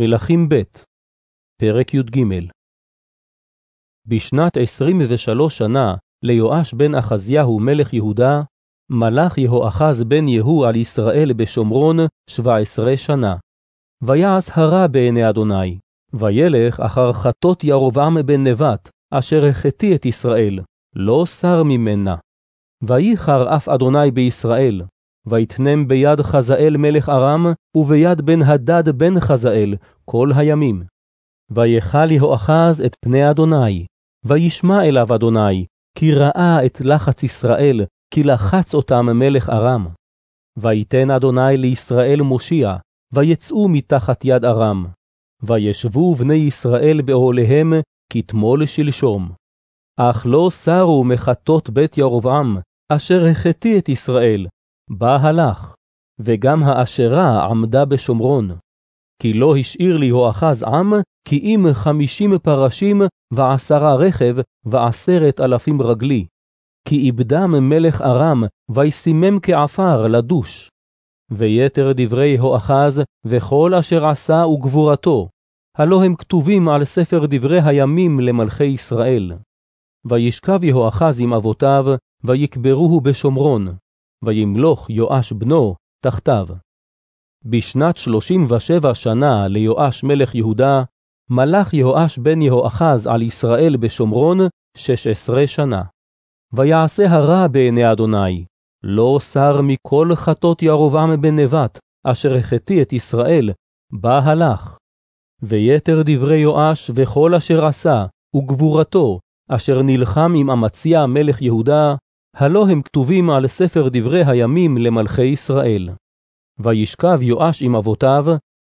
מלכים ב', פרק י"ג בשנת עשרים ושלוש שנה ליואש בן אחזיהו מלך יהודה, מלך יהואחז בן יהוא על ישראל בשומרון שבע עשרה שנה. ויעש הרע בעיני אדוני, וילך אחר חטות ירבעם בן נבט, אשר החטיא את ישראל, לא סר ממנה. וייחר אף אדוני בישראל, ויתנם ביד חזאל מלך ארם, וביד בן הדד בן חזאל, כל הימים. ויכל יהואחז את פני אדוני, וישמע אליו אדוני, כי ראה את לחץ ישראל, כי לחץ אותם מלך ארם. ויתן אדוני לישראל מושיע, ויצאו מתחת יד ארם. וישבו בני ישראל באוהליהם, כתמול שלשום. אך לא סרו מחטות בית ירבעם, אשר החטיא את ישראל, בה הלך, וגם האשרה עמדה בשומרון. כי לא השאיר לי הואחז עם, כי אם חמישים פרשים, ועשרה רכב, ועשרת אלפים רגלי. כי איבדם מלך ארם, ויסימם כעפר לדוש. ויתר דברי הואחז, וכל אשר עשה וגבורתו, הלא הם כתובים על ספר דברי הימים למלכי ישראל. וישכב יהואחז עם אבותיו, ויקברוהו בשומרון, וימלוך יואש בנו תחתיו. בשנת שלושים ושבע שנה ליואש מלך יהודה, מלך יואש בן יהואחז על ישראל בשומרון שש עשרה שנה. ויעשה הרע בעיני אדוני, לא סר מכל חטות ירבעם בן נבט, אשר החטיא את ישראל, בה הלך. ויתר דברי יואש וכל אשר עשה, וגבורתו, אשר נלחם עם אמציה מלך יהודה, הלא הם כתובים על ספר דברי הימים למלכי ישראל. וישכב יואש עם אבותיו,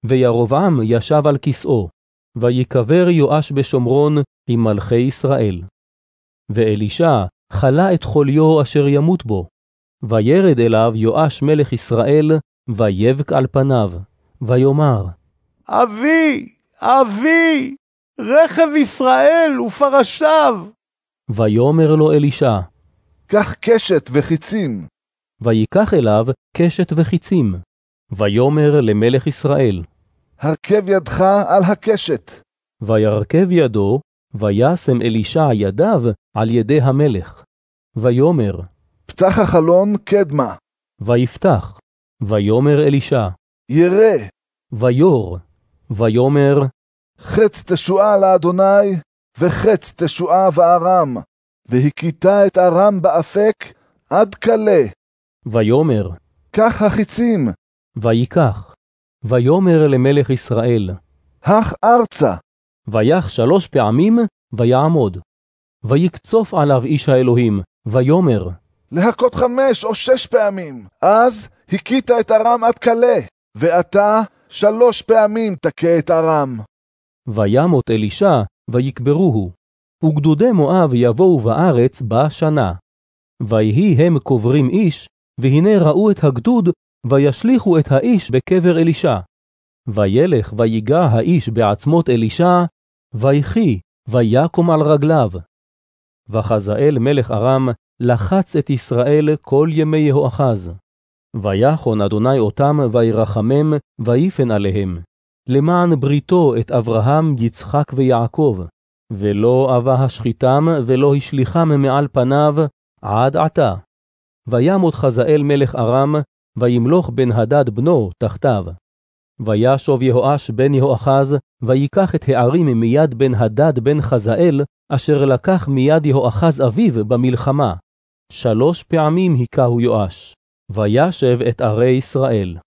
וירבעם ישב על כסאו, ויקבר יואש בשומרון עם מלכי ישראל. ואלישע חלה את חוליו אשר ימות בו, וירד אליו יואש מלך ישראל, ויבק על פניו, ויאמר, אבי, אבי, רכב ישראל ופרשיו. ויאמר לו אלישע, קח קשת וחיצים. ויקח אליו קשת וחיצים. ויאמר למלך ישראל, הרכב ידך על הקשת. וירכב ידו, וישם אלישע ידיו על ידי המלך. ויאמר, פתח החלון קדמה. ויפתח. ויאמר אלישע, ירא. ויור. ויאמר, חץ תשועה לאדוני, וחץ תשועה בארם, והכיתה את ארם באפק עד כלה. ויאמר, קח החיצים. ויקח. ויאמר למלך ישראל, הך ארצה. ויח שלוש פעמים, ויעמוד. ויקצוף עליו איש האלוהים, ויאמר, להכות חמש או שש פעמים, אז הכית את ארם עד כלה, ואתה שלוש פעמים תכה את ארם. וימות אלישע, ויקברוהו. וגדודי מואב יבואו בארץ בה שנה. ויהי הם קוברים איש, והנה ראו את הגדוד, וישליכו את האיש בקבר אלישע. וילך ויגע האיש בעצמות אלישע, ויחי, ויקום על רגליו. וחזאל מלך ארם לחץ את ישראל כל ימי יהואחז. ויחון אדוני אותם וירחמם, ויפן עליהם, למען בריתו את אברהם, יצחק ויעקב, ולא אבה השחיתם, ולא השליחם מעל פניו, עד עתה. וימות חזאל מלך ארם, וימלוך בן הדד בנו תחתיו. וישוב יהואש בן יהואחז, ויקח את הערים מיד בן הדד בן חזאל, אשר לקח מיד יהואחז אביו במלחמה. שלוש פעמים היכהו יואש, וישב את ערי ישראל.